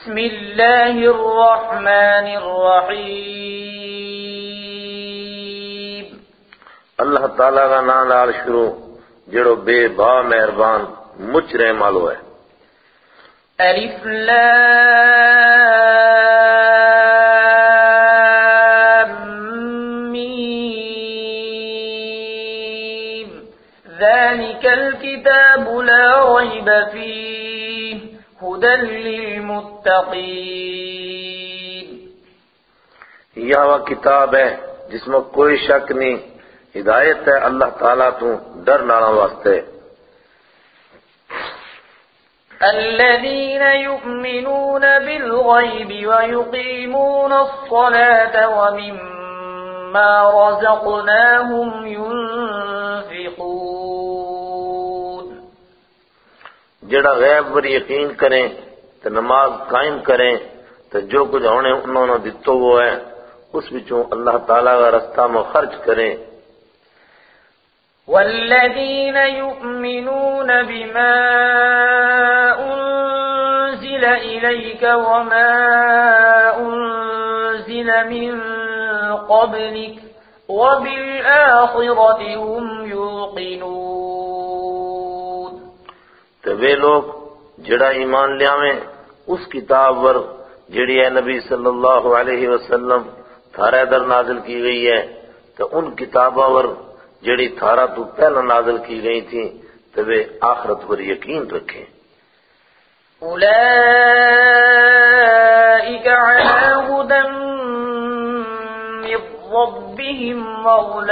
بسم الله الرحمن الرحيم. اللہ تعالیٰ کا نام لال شروع جڑو بے با مہربان مچ رہے مالو ہے۔ ألف لام ميم. ذلك الكتاب لا ريب فيه. هدى للمتقين. یہ وہ کتاب ہے جس میں کوئی شک نہیں ہدایت ہے اللہ تعالیٰ تو ڈر لانا واسطے۔ الذين يؤمنون بالغيب ويقيمون الصلاة ومما رزقناهم ينفقون. جڑا غیب پر یقین کریں تو نماز قائم کریں تو جو کچھ ہونے انہوں نے دیتو وہ ہے، اس بچوں اللہ تعالیٰ کا رستہ میں خرچ کریں۔ والذين يؤمنون بما أنزل إليك وما أنزل من قبلك وبالآخرة هم يوقنون تو وہ لوگ جڑا ایمان لے آویں اس کتاب پر جڑی ہے نبی صلی اللہ علیہ وسلم تھارے در نازل کی گئی ہے تو ان کتابوں پر جڑی تھارا تو پہلا نازل کی گئی تھی تو وہ آخرت پر یقین رکھیں۔ أولئك على هدى من ربهم وأولئك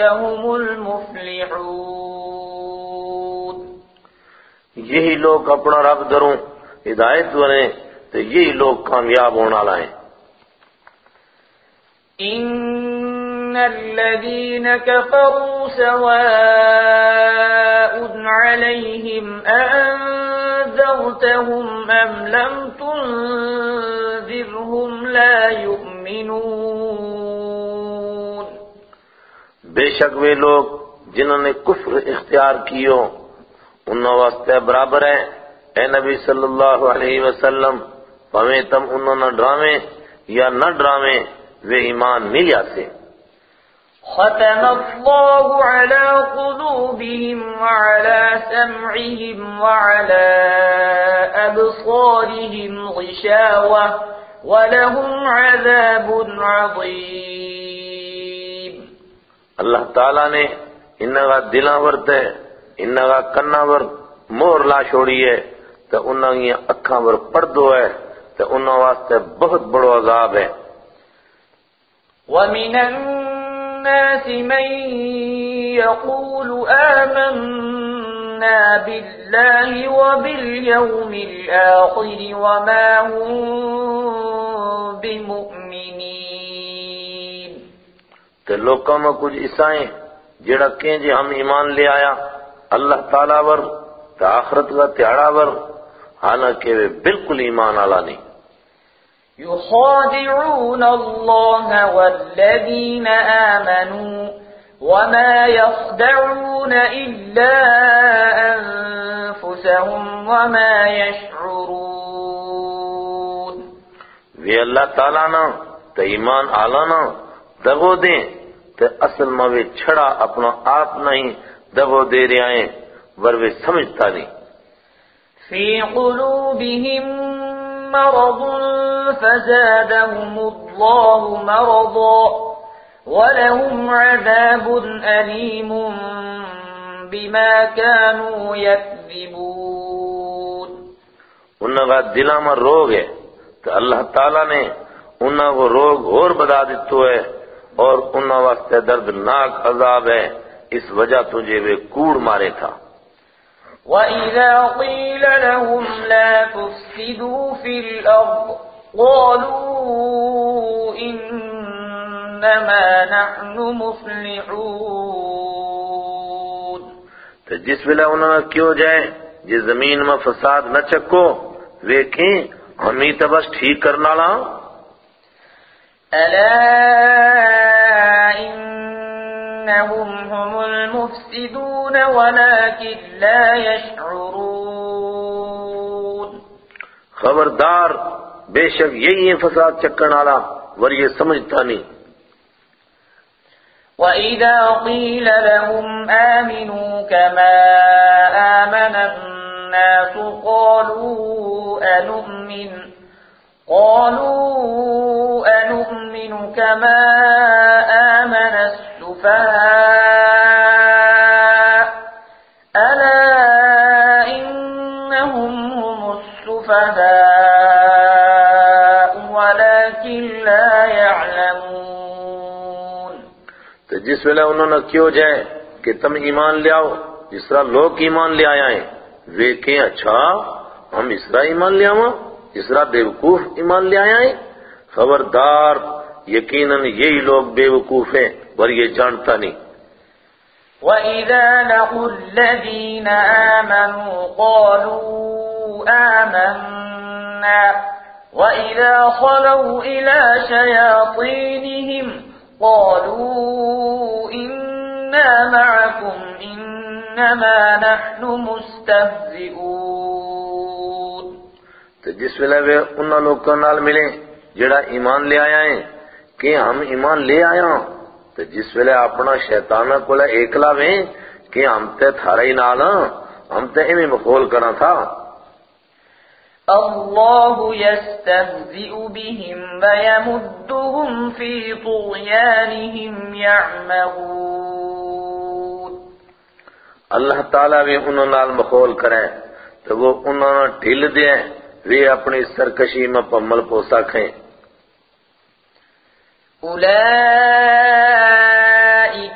هم یہی لوگ اپنا رب دروں ہدایت بنیں تو یہی لوگ کامیاب ہونا لائیں إن الذين كفروا سواء عليهم أأنذرتهم أم لم تنذرهم لا يؤمنون؟ بے شک وہ لوگ جنہوں نے کفر اختیار کیو انہوں واسطے برابر ہے۔ اے نبی صلی اللہ علیہ وسلم پویں تم انہوں نہ ڈرامیں یا نہ ڈرامیں وہ ایمان نہیں لاتے ختم الله على قلوبهم وعلى سمعهم وعلى أبصارهم غشاوة ولهم عذاب عظيم اللہ تعالیٰ نے انہوں کا دلاں ورت ہے انہوں کا کناں ور مور لا چھوڑی ہے تو انہوں کی اکھاں ور پردو ہے تو انہوں واسطے بہت بڑو عذاب ہے۔ ومن الناس من يقول آمنا بالله وباليوم الآخر وما هم بمؤمنين۔ تو لوکاں میں کچھ عیسائیں جڑا کہیں جی ہم ایمان لے آیا اللہ تعالیٰ ور تو آخرت کا تیارا ور حالانکہ وہ بالکل ایمان آلا نہیں۔ يخادعون الله والذين آمنوا وما يخدعون إلا أنفسهم وما يشعرون وہ اللہ تعالیٰ نا تو ایمان آلا نا دگو دیں تو اصل میں وہ چھڑا اپنا آپ نہیں دگو دے رہے آئیں ور وہ سمجھتا نہیں۔ في قلوبهم مرض فزادهم الله مرضا ولهم عذاب أليم بما كانوا يكذبون انہوں کا دلہ میں روگ ہے۔ تو اللہ تعالیٰ نے انہوں کو روگ اور بدا دیتو ہے اور انہوں واسطے دردناک عذاب ہے۔ اس وجہ تجھے وہ کوڑ مارے تھا۔ وَإِذَا قِيلَ لَهُمْ لَا تُفْسِدُوا فِي الْأَرْضِ قَالُوا إِنَّمَا نَحْنُ مُصْلِحُونَ۔ تو جس ویلے انہوں نے کیوں جائے جس زمین میں فساد نہ چکو ویکھیں ہم ہی تو بس ٹھیک کرنا لا أَلَا إِنَّهُمْ هُمُ الْمُفْسِدُونَ وَلَكِنْ لَا يَشْعُرُونَ. خبردار بے شک یہی ہے فساد چکن والا ور یہ سمجھتا نہیں۔ وَإِذَا قِيلَ لَهُمْ آمِنُوا كَمَا آمَنَ النَّاسُ قَالُوا أَنُؤْمِنُ قَالُوا أَنُؤْمِنُ كَمَا آمَنَ السُّفَهَاءُ جس ویلے انہوں نے کیوں جائے کہ تم ایمان لے آؤ، جس طرح لوگ ایمان لے آیا ہیں وہ کہیں اچھا ہم اس طرح ایمان لے آؤں اس طرح بیوقوف ایمان لے آیا ہیں۔ خبردار، یقیناً یہی لوگ بیوقوف ہیں اور یہ جانتا نہیں۔ وَإِذَا لَقُوا الَّذِينَ آمَنُوا قَالُوا آمَنَّا، وَإِذَا خَلَوْا إِلَى شَيَاطِينِهِمْ قَالُوا إِنَّا مَعَكُمْ، إِنَّمَا نَحْنُ مُسْتَهْزِئُونَ. تو جس ویلے وہ انہاں لوگوں نال ملے جڑا ایمان لے آیا ہیں کہ ہم ایمان لے آیا ہوں تو جس ویلے اپنا شیطانہ کولا ایکلا ویں کہ ہم تے تھارا ہی نال ہاں، ہم تے ایویں مخول کرنا تھا۔ الله يستهزئ بهم ويمدهم في طغيانهم يعمهون اللہ تعالیٰ بھی انہوں نال مخول کرے تو وہ انہوں نے ڈھل دیں وہ اپنی سرکشی میں پمل پوسا کھیں۔ أولئك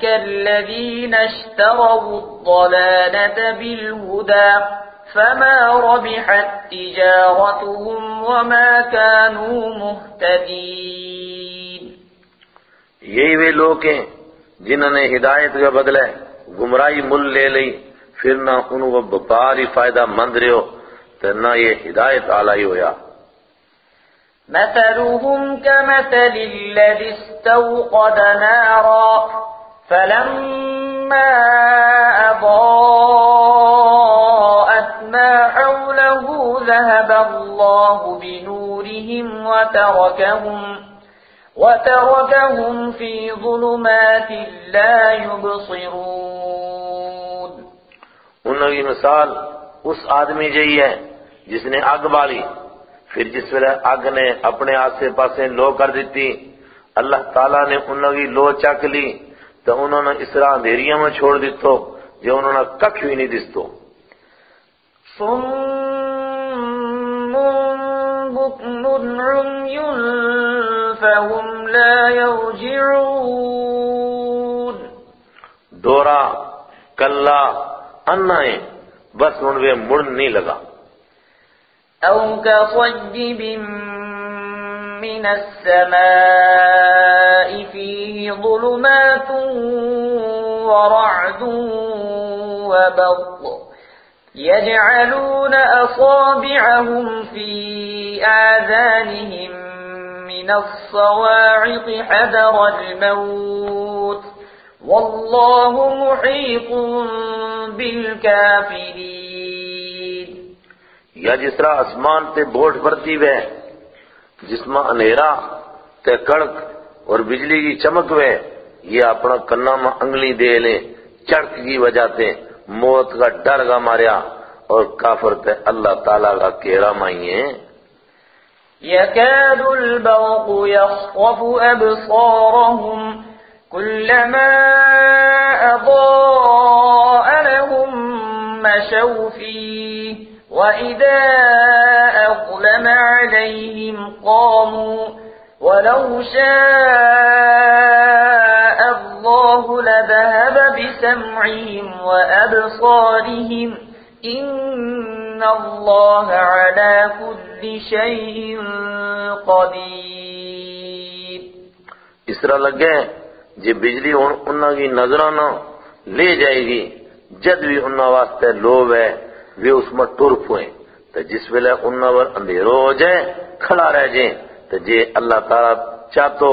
الذين اشتروا الضلالة بالهدى فما ربحت تجارتهم وما كانوا مهتدين یہی وہ لوگ ہیں جنہوں نے ہدایت کے بدلے گمراہی مل لے لی۔ پھر نہ انہوں کو بپاری فائدہ مند رہو تو نہ یہ ہدایت آلائی ہویا۔ مثلهم كمثل الذي استوقد نارا فلما أضاءت ذهب الله بنورهم وتركهم وتركهم في ظلمات لا يبصرون. انہوں کی مثال اس آدمی جئی ہے جس نے اگ بالی۔ پھر جس ویلے اگ نے اپنے آسے پاسے لو کر دیتی اللہ تعالیٰ نے انہوں کی لو چک لی۔ تو انہوں نے اس طرح اندھیریاں میں چھوڑ دیتو جو انہوں نے ککھ بھی نہیں دستو صم بكم عمي فهم لا يرجعون. دورا کلا انائیں بس ان میں مڑ نہیں لگا. أو كصيب من السماء فيه ظلمات ورعد وبرق يجعلون أصابعهم في آذانهم من الصواعق حذر الموت. والله محيط بالكافرين. یا جس طرح آسمان تے بوٹ برتی وے، جس میں اندھیرا تے کڑک اور بجلی کی چمک وے، یہ اپنا کنا میں انگلی دے لیں، چڑک کی وجہ تے موت کا ڈر گا ماریا اور کافر تے اللہ تعالیٰ کا کیڑا مائی ہیں يكاد البرق يخطف أبصارهم كلما أضاء لهم مشوا فيه وإذا أظلم عليهم قاموا، ولو شاء الله لذهب بسمعهم وأبصارهم إن الله على كل شيء قدير. اس طرح لگے جی بجلی انہوں کی نظروں لے جائے گی، جد بھی انہوں واسطے لوب ہے وہ اس میں ٹر پوئیں تو جس ویلے انہوں پر اندھیرو ہو جائے، کھڑا رہ جائیں تو جے اللہ تعالیٰ چاہتو،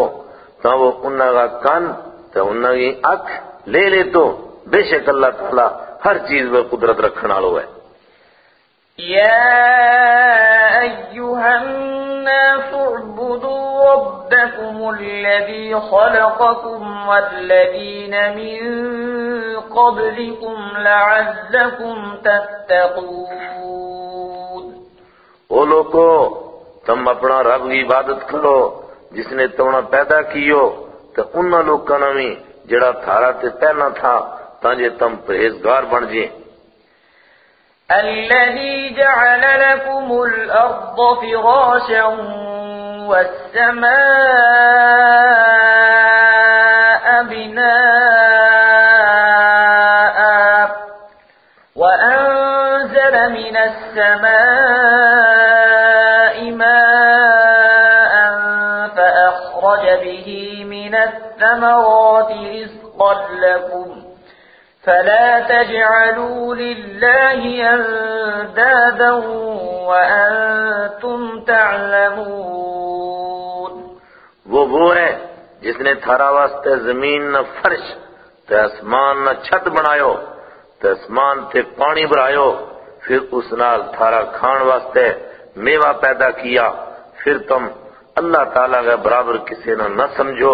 تو وہ انہوں کا کان تو انہوں کی اکھ لے لے تو بے شک اللہ تعالیٰ ہر چیز پر قدرت رکھنا لو ہے۔ أيها أيها الناس اعبدوا ربكم الذي خلقكم والذين من قبلكم لعلكم تتقون۔ او لوگو تم اپنا رب کی عبادت کرو جس نے تمہیں پیدا کیو۔ تو ان لوگوں نے جڑا تھارا تے پہنا تھا تانجے تم پرہیزگار بن جائیں الذي جعل لكم الأرض فراشا والسماء بناء وأنزل من السماء ماء فأخرج به من الثمرات رزقا لكم فلا تجعلوا لله اندادا وانتم تعلمون وہ وہ ہے جس نے تھارا واسطے زمین نہ فرش، تے اسمان نہ چھت بنایو، تے اسمان تے پانی برایو پھر اس نال تھارا کھان واسطے میوہ پیدا کیا، پھر تم اللہ تعالیٰ کا برابر کسی نہ نہ سمجھو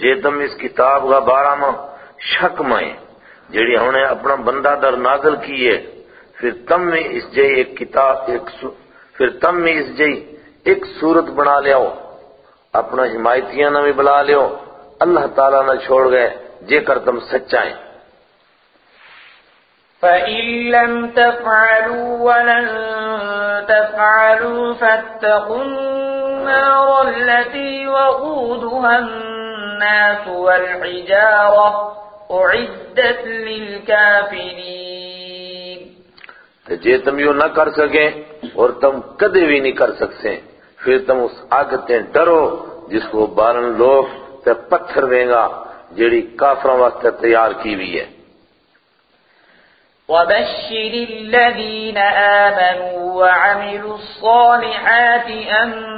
جے تم اس کتاب کا بارہ میں شک میں جڑی ہم نے اپنا بندہ در نازل کیے پھر تم میں اس جے ایک کتاب، ایک سو، پھر تم میں اس جے ایک صورت بنا لیاؤ۔ اپنا حمایتیاں نہ بھی بلا لیو اللہ تعالیٰ نہ چھوڑ گئے جے کر تم سچائیں۔ فَإِن لَّمْ تَفْعَلُوا وَلَن تَفْعَلُوا فَاتَّقُوا النَّارَ الَّتِي وَقُودُهَا الناس والحجارة أعدت للكافرين. تو جے تم یوں نہ کر سکیں اور تم کدے بھی نہیں کر سکتے پھر تم اس آگتیں ڈرو جس کو بارن لوگ تے پتھر دیں گا جیڑی کافروں واسطے تیار کی بھی ہے۔ وَبَشِّرِ الَّذِينَ آمَنُوا وَعَمِلُوا الصَّالِحَاتِ أَنَّ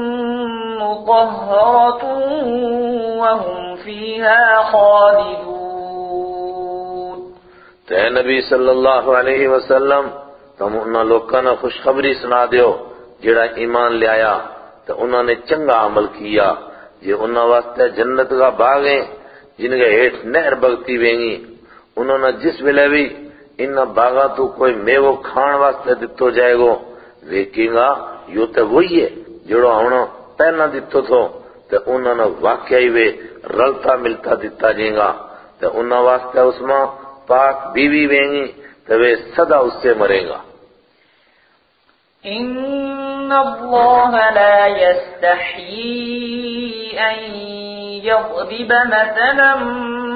مطهرة وهم فيها خالدون. تو اے نبی صلی اللہ علیہ وسلم، تم انہاں لوکاں نے خوشخبری سنا دیو جڑا ایمان لے آیا تو انہوں نے چنگا عمل کیا۔ یہ انہاں واسطے جنت کا باغ ہیں، جن کے ہیٹ نہر بگتی وینگی انہوں نے جس ویلے بھی ان باغاں تو کوئی میوہ کھان واسطے دتو جائے گو ویکیں گا یوں تے وہی ہے جڑو ہن پہلا دتو تھو تے انہوں نے واقعی وے رلتا ملتا دیتا جائیں گا تے انہوں واسطے اس میں پاک بیوی ویں گی تے وہ صدا اس سے مرے گا ان اللہ لا يستحيي ان يضرب مثلا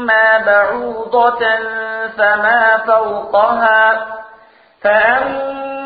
ما بعوضة فما فوقها، فأما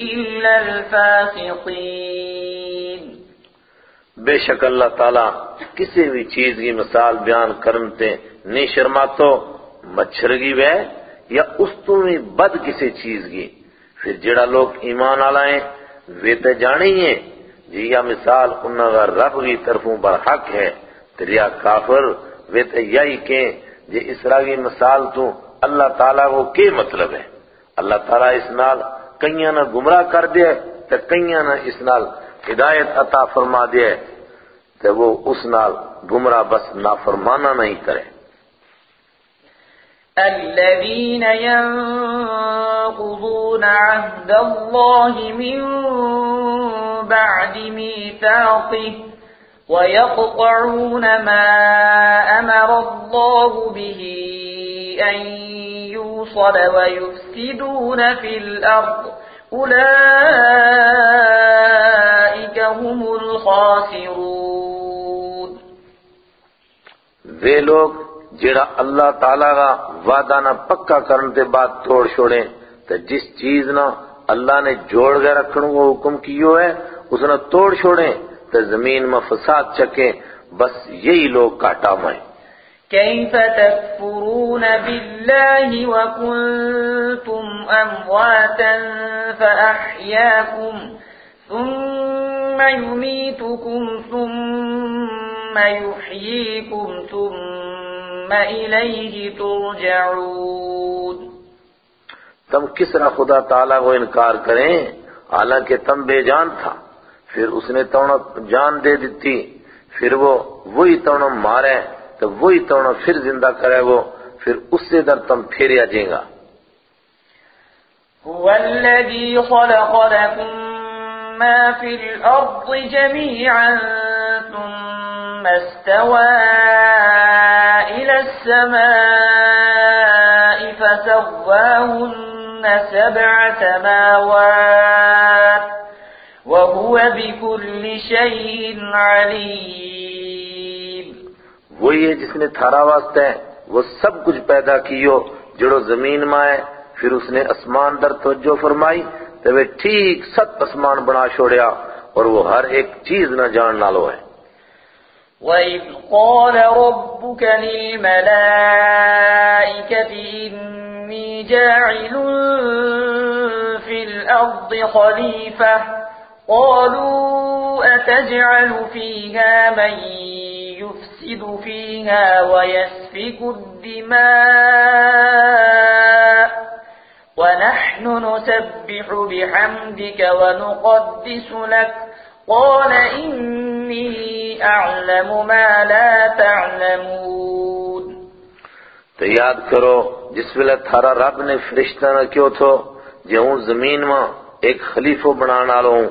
إلا الفاسقين. بے شک اللہ تعالیٰ کسی بھی چیز کی مثال بیان کرنتے نہیں شرماتو مچھر کی وے یا اس تو بھی بد کسی چیز کی۔ پھر جڑا لوگ ایمان آلائیں وے جانے ہی ہیں۔ جی یا مثال انہوں کا رب کی طرفوں پر حق ہے تریا کافر، وے تے یہی کہ جی اسرا کی مثال تو اللہ تعالیٰ کو کیا مطلب ہے؟ اللہ تعالیٰ اس نال کئیاں نہ گمراہ کر دیا تے کئیاں نہ اس نال ہدایت عطا فرما دیا تے وہ اس نال گمراہ بس نافرمانا نہیں کرے۔ الذين ينقضون عهد الله من بعد ميثاقه ويقطعون ما أمر الله به أن يوصل ويفسدون في الأرض أولئك هم الخاسرون وہ لوگ جڑا اللہ تعالیٰ کا وعدہ نہ پکا کرنے کے بعد توڑ چھوڑیں تو جس چیز نہ اللہ نے جوڑ کے رکھنے کو حکم کیو ہے، اس نے توڑ چھوڑیں تو زمین میں فساد چکیں، بس یہی لوگ کاٹا میں كيف تكفرون بالله وكنتم أمواتا فأحياكم ثم يميتكم ثم يحييكم ثم إليه ترجعون. تم کس طرح خدا تعالیٰ کو انکار کریں؟ حالانکہ تم بے جان تھا۔ پھر اس نے توڑا جان دے دیتی۔ پھر وہ وہی توڑا مارے۔ تو وہی توڑا پھر زندہ کرے وہ پھر اس سے در تم پھر آ جائیں گا۔ هو الذي خلق لكم ما في الأرض جميعا ثم استوى إلى السماء فسواهن سبع سماوات وهو بكل شيء عليم. وہی ہے جس نے تھارا واسطہ ہے، وہ سب کچھ پیدا کیو، جڑو زمین میں ہے۔ پھر اس نے اسمان در توجہ فرمائی تو وہ ٹھیک ست اسمان بنا چھوڑیا، اور وہ ہر ایک چیز نہ جان نالو ہے۔ وَإِذْ قَالَ رَبُّكَ لِلْمَلَائِكَةِ إِنِّي جَاعِلٌ فِي الْأَرْضِ خَلِيفَةً، قَالُوا أَتَجْعَلُ فِيهَا مَن يُفْسِدُ فِيهَا وَيَسْفِكُ الدِّمَاءَ وَنَحْنُ نُسَبِّحُ بِحَمْدِكَ وَنُقَدِّسُ لَكَ قال إني أعلم ما لا تعلمون تو یاد کرو، جس ویلے تھارا رب نے فرشتہ نہ کیوں تھو جو ہوں زمین میں ایک خلیفہ بنانا لوں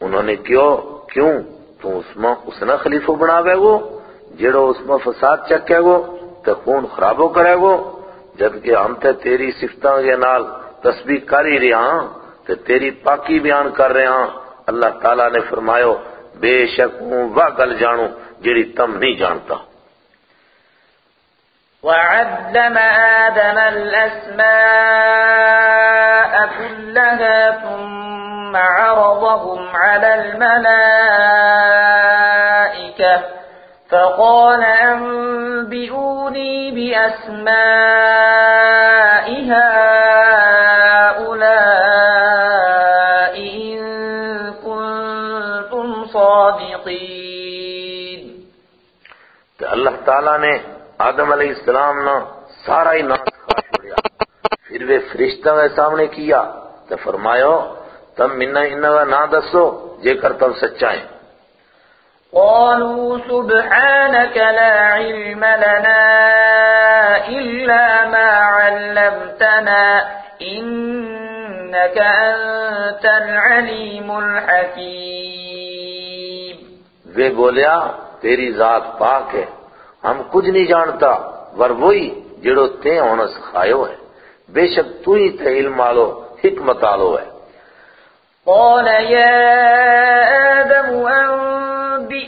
انہوں نے کیوں؟ کیوں؟ تو اس میں اس نے خلیفہ بناوے گو جڑو اس میں فساد چکے گو تو خون خرابو کرے گو۔ جبکہ ہم تے تیری صفتوں کے نال تسبیح کر ہی رہے ہاں تو تیری پاکی بیان کر رہے ہاں۔ اللہ تعالیٰ نے فرمایا، بے شک ہوں وہ گل جانو جڑی تم نہیں جانتا۔ وعلم آدم الأسماء كلها ثم عرضهم على الملائكة فقال أنبئوني بأسماء هؤلاء إن كنتم صادقين. تو اللہ تعالیٰ نے آدم علیہ السلام نے سارا ہی نام چھوڑیا پھر وہ فرشتہ کے سامنے کیا تو فرمایا، تم منا انہا کا نام دسو، جے کر تم سچائیں۔ قالوا سبحانك لا علم لنا إلا ما علمتنا إنك أنت العليم الحكيم. وہ بولیا تیری ذات پاک ہے ہم کچھ نہیں جانتا ور وہی جڑو تے ہونا سکھایو ہے۔ بے شک تو ہی تے علم آلو حکمت آلو ہے۔ قال يا آدم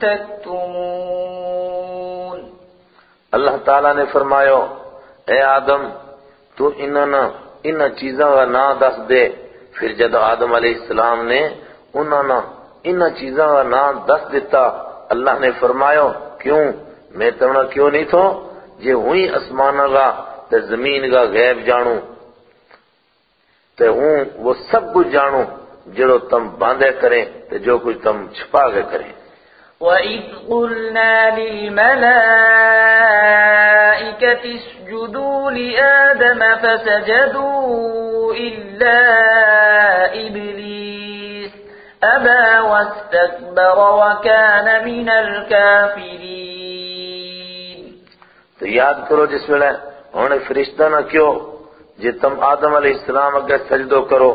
تكتمون۔ اللہ تعالیٰ نے فرمایا، اے آدم، تو انہاں ان چیزاں کا نام دس دے۔ پھر جب آدم علیہ السلام نے انہاں ان چیزاں کا نام دس دیتا اللہ نے فرمایا، کیوں؟ میں تمنا کیوں نہیں تھو؟ جے ہوئی اسمان کا تے زمین کا غیب جانوں، تے ہوں وہ سب کچھ جانوں جڑو تم باندھے کریں، تے جو کچھ تم چھپا کے کریں۔ وَإِذْ قُلْنَا لِلْمَلَائِكَةِ اسْجُدُوا لِآدَمَ فَسَجَدُوا إِلَّا إِبْلِيسَ أَبَى وَاسْتَكْبَرَ وَكَانَ مِنَ الْكَافِرِينَ تو یاد کرو جس ویلے انہوں نے فرشتہ نہ کیوں جے تم آدم علیہ السلام اگر سجدو کرو،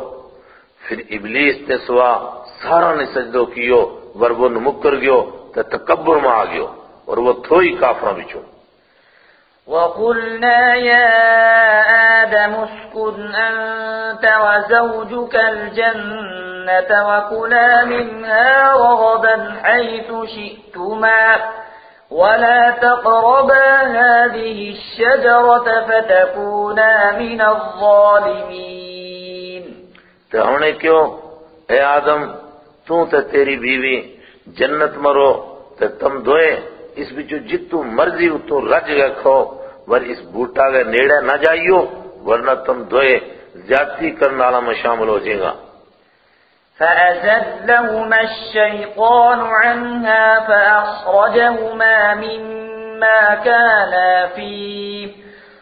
پھر ابلیس تے سوا سارا نے سجدو کیو ور وہ نمکر گیو تے تکبر میں آ گیو اور وہ تھوئی کافرہ بچو وَقُلْنَا يَا آدَمُ اسْكُنْ أَنْتَ وَزَوْجُكَ الْجَنَّةَ وَكُلَا مِنْهَا رَغَدًا حَيْثُ شِئْتُمَا وَلَا تَقْرَبَا هَذِهِ الشَّجَرَةَ فَتَكُونَا مِنَ الظَّالِمِينَ۔ تے ہونے کیوں؟ اے آدم تو تے تیری بیوی جنت مرو تے تم دوئے اس بچو جتو مرضی اتو رج گئے کھو ور اس بوٹا کے نیڑے نہ جائیو، ورنہ تم دوئے زیادتی کرنا والا میں شامل ہو جائے گا۔ فأزلهما الشيطان عنها فأخرجهما مما كانا فيه۔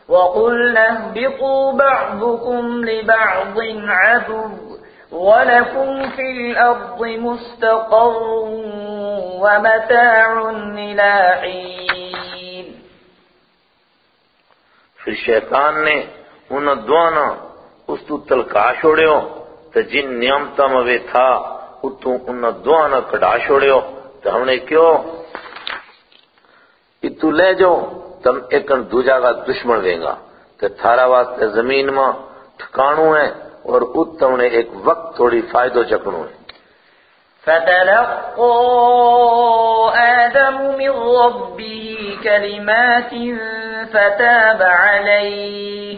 وقلنا اهبطوا بعضكم لبعض عدو۔ ولكم في الأرض مستقر ومتاع إلى حين۔ پھر شیطان نے انہوں دوانا اس تو تلکا چھوڑیو تو جن نیامتا موے تھا اتو انہوں دوانا کڑا چھوڑیو تو ہم نے کیوں اتو لے جو تم ایکن دوجا کا دشمن دیں گا تو تھارا واسطے زمین میں ٹھکانو ہے اور ات تم نے ایک وقت تھوڑی فائدو چکنو ہے۔ فتلقى آدم من ربه كلمات فتاب عليه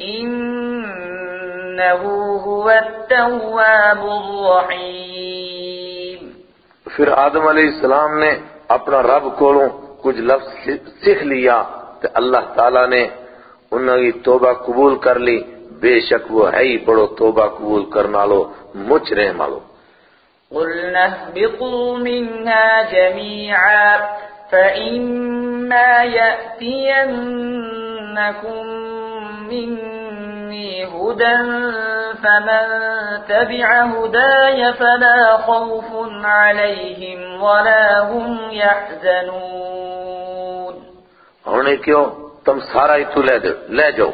إنه هو التواب الرحيم۔ پھر آدم علیہ السلام نے اپنا رب کولوں کچھ لفظ سیکھ لیا تو اللہ تعالیٰ نے انہوں کی توبہ قبول کر لی۔ بے شک وہ ہے ہی بڑو توبہ قبول کرنا لو مچ رحم لو قلنا اهبطوا منها جميعا فإما يأتينكم مني هدى فمن تبع هداي فلا خوف عليهم ولا هم يحزنون ہونے کیوں تم سارا ہی تو لے جاؤ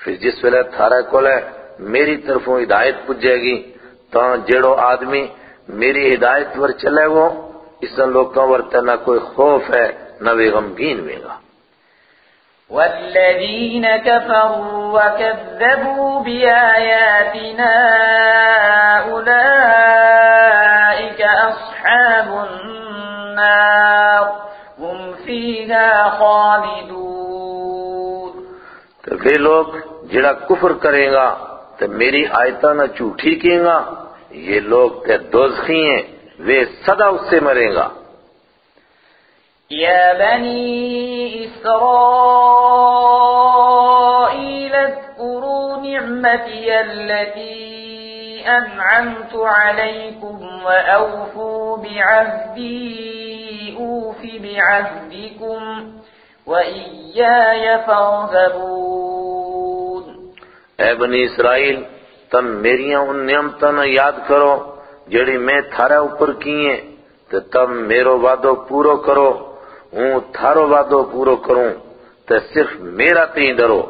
پھر جس ویلے تھارا کو لے میری طرفوں ہدایت پجے گی تو جڑو آدمی میری ہدایت ور چلے گو اس لوگوں ور تے نہ کوئی خوف ہے، نہ بھی غمگین ہوئے گا۔ والذين كفروا وكذبوا بآياتنا أولئك أصحاب النار، هم فيها خالدون۔ تو وہ لوگ جڑا کفر کرے گا تو میری آیتاں نہ جھوٹی کہیں گا، یہ لوگ تے دوزخی ہیں، وہ صدا اس سے مرے گا۔ يا بني إسرائيل اذكروا نعمتي التي أنعمت عليكم وأوفوا بعهدي أوف بعهدكم اے بنی اسرائیل تم میریاں ان نعمتوں نہ یاد کرو جڑی میں تھارا اوپر کیے تو تم میرو وعدو پورو کرو، ہوں تھارو وعدو پورو کروں تو صرف میرا تین ڈرو